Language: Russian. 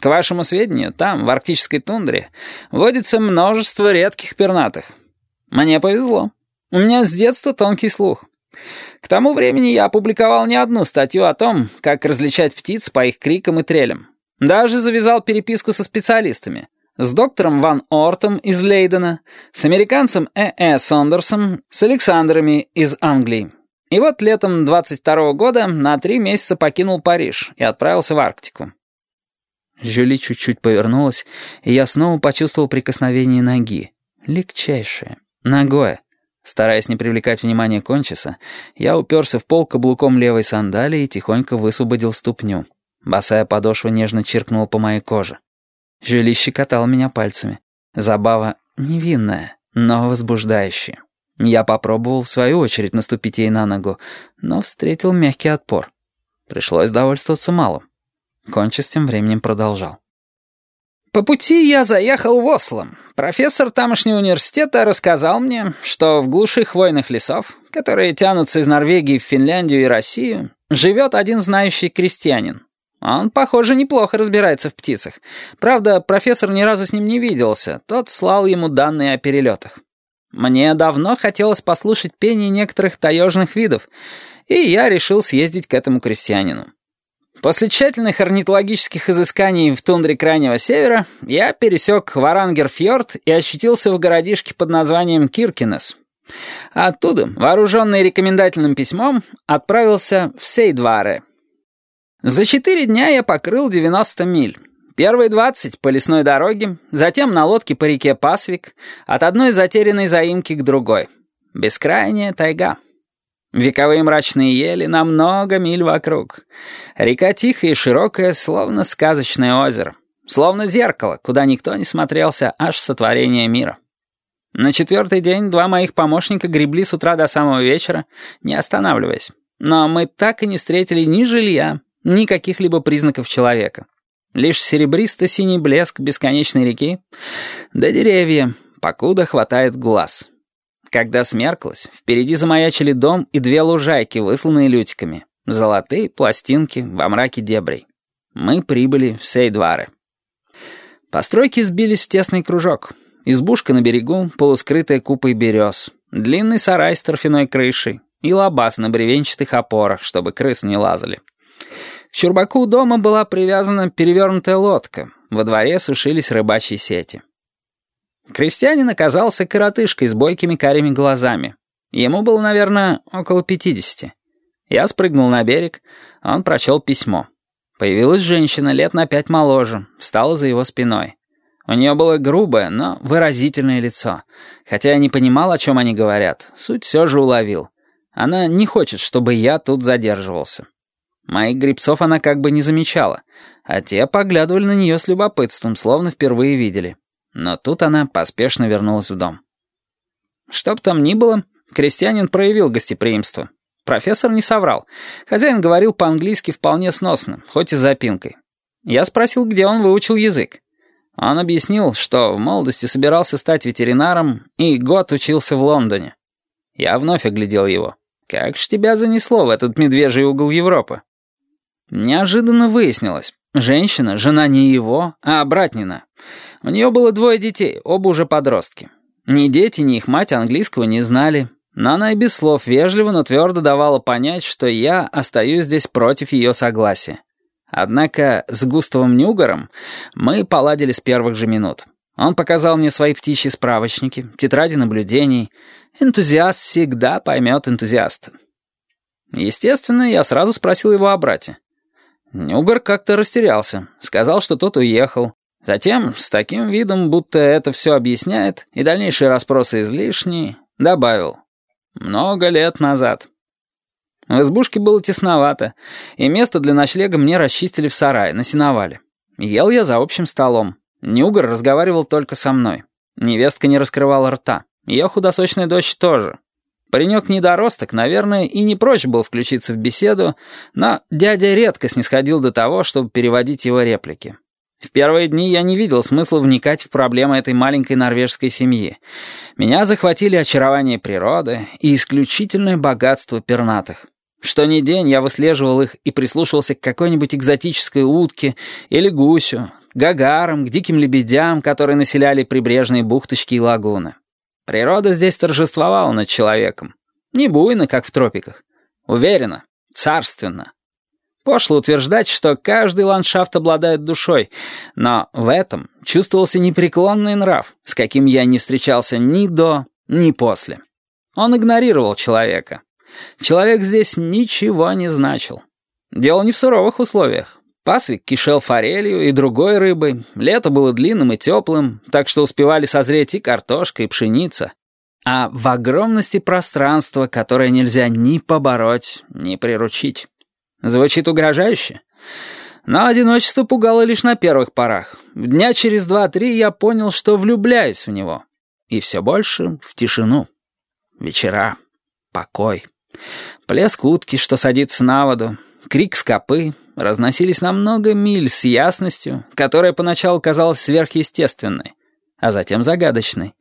К вашему сведению, там, в арктической тундре, водится множество редких пернатых. Мне повезло. У меня с детства тонкий слух. К тому времени я опубликовал не одну статью о том, как различать птиц по их крикам и трелям. Даже завязал переписку со специалистами. С доктором Ван Ортом из Лейдена, с американцем Э. Э. Сондерсом, с Александрами из Англии. И вот летом 22 -го года на три месяца покинул Париж и отправился в Арктику. Жюли чуть-чуть повернулась, и я снова почувствовал прикосновение ноги. Легчайшее. Ногое. Стараясь не привлекать внимания кончиса, я уперся в пол каблуком левой сандалии и тихонько высвободил ступню. Босая подошва нежно чиркнула по моей коже. Жюли щекотал меня пальцами. Забава невинная, но возбуждающая. Я попробовал, в свою очередь, наступить ей на ногу, но встретил мягкий отпор. Пришлось довольствоваться малым. Кончис тем временем продолжал. По пути я заехал в Осло. Профессор тамошнего университета рассказал мне, что в глуши хвойных лесов, которые тянутся из Норвегии в Финляндию и Россию, живет один знающий крестьянин. Он, похоже, неплохо разбирается в птицах. Правда, профессор ни разу с ним не виделся, тот слал ему данные о перелетах. Мне давно хотелось послушать пение некоторых таежных видов, и я решил съездить к этому крестьянину. После тщательных орнитологических изысканий в тундре Крайнего Севера я пересек Варангерфьорд и очутился в городишке под названием Киркинес. Оттуда, вооруженный рекомендательным письмом, отправился в Сейдваре. За четыре дня я покрыл 90 миль. Первые 20 по лесной дороге, затем на лодке по реке Пасвик, от одной затерянной заимки к другой. Бескрайняя тайга. Вековые мрачные ели на много миль вокруг. Река тихая и широкая, словно сказочное озеро. Словно зеркало, куда никто не смотрелся аж сотворение мира. На четвертый день два моих помощника гребли с утра до самого вечера, не останавливаясь. Но мы так и не встретили ни жилья, ни каких-либо признаков человека. Лишь серебристо-синий блеск бесконечной реки, да деревья, покуда хватает глаз. Когда смерклось, впереди замаячили дом и две лужайки, высланные лютиками. Золотые пластинки во мраке дебрей. Мы прибыли в Сейдвары. Постройки сбились в тесный кружок. Избушка на берегу, полускрытая купой берез. Длинный сарай с торфяной крышей. И лабаз на бревенчатых опорах, чтобы крысы не лазали. К чурбаку дома была привязана перевернутая лодка. Во дворе сушились рыбачьи сети. Крестьянин оказался коротышкой с бойкими карими глазами. Ему было, наверное, около пятидесяти. Я спрыгнул на берег, он прочел письмо. Появилась женщина, лет на пять моложе, встала за его спиной. У нее было грубое, но выразительное лицо. Хотя я не понимал, о чем они говорят, суть все же уловил. Она не хочет, чтобы я тут задерживался. Моих грибцов она как бы не замечала, а те поглядывали на нее с любопытством, словно впервые видели. Но тут она поспешно вернулась в дом. Что бы там ни было, крестьянин проявил гостеприимство. Профессор не соврал. Хозяин говорил по-английски вполне сносно, хоть и с запинкой. Я спросил, где он выучил язык. Он объяснил, что в молодости собирался стать ветеринаром и год учился в Лондоне. Я вновь оглядел его. «Как ж тебя занесло в этот медвежий угол Европы?» Неожиданно выяснилось. Женщина, жена не его, а братнина. У нее было двое детей, оба уже подростки. Ни дети, ни их мать английского не знали. Но она и без слов вежливо, но твердо давала понять, что я остаюсь здесь против ее согласия. Однако с Густавом Нюгаром мы поладили с первых же минут. Он показал мне свои птичьи справочники, тетради наблюдений. Энтузиаст всегда поймет энтузиаста. Естественно, я сразу спросил его о брате. Нюгар как-то растерялся, сказал, что тот уехал, Затем, с таким видом, будто это все объясняет, и дальнейшие расспросы излишние, добавил «много лет назад». В избушке было тесновато, и место для ночлега мне расчистили в сарае, на сеновале. Ел я за общим столом. Нюгар разговаривал только со мной. Невестка не раскрывала рта. Ее худосочная дочь тоже. Паренек-недоросток, наверное, и не прочь был включиться в беседу, но дядя редко снисходил до того, чтобы переводить его реплики. В первые дни я не видел смысла вникать в проблемы этой маленькой норвежской семьи. Меня захватили очарование природы и исключительное богатство пернатых. Что ни день я выслеживал их и прислушивался к какой-нибудь экзотической утке или гусю, гагарам, к диким лебедям, которые населяли прибрежные бухточки и лагуны. Природа здесь торжествовала над человеком. Не буйно, как в тропиках. Уверенно, царственно. Пошло утверждать, что каждый ландшафт обладает душой, но в этом чувствовался непреклонный нрав, с каким я не встречался ни до, ни после. Он игнорировал человека. Человек здесь ничего не значил. Дело не в суровых условиях. Пасвик кишел форелью и другой рыбой, лето было длинным и теплым, так что успевали созреть и картошка, и пшеница. А в огромности пространства, которое нельзя ни побороть, ни приручить. Звучит угрожающе? Но одиночество пугало лишь на первых порах. Дня через два-три я понял, что влюбляюсь в него. И все больше в тишину. Вечера. Покой. Плеск утки, что садится на воду. Крик скопы разносились на много миль с ясностью, которая поначалу казалась сверхъестественной, а затем загадочной.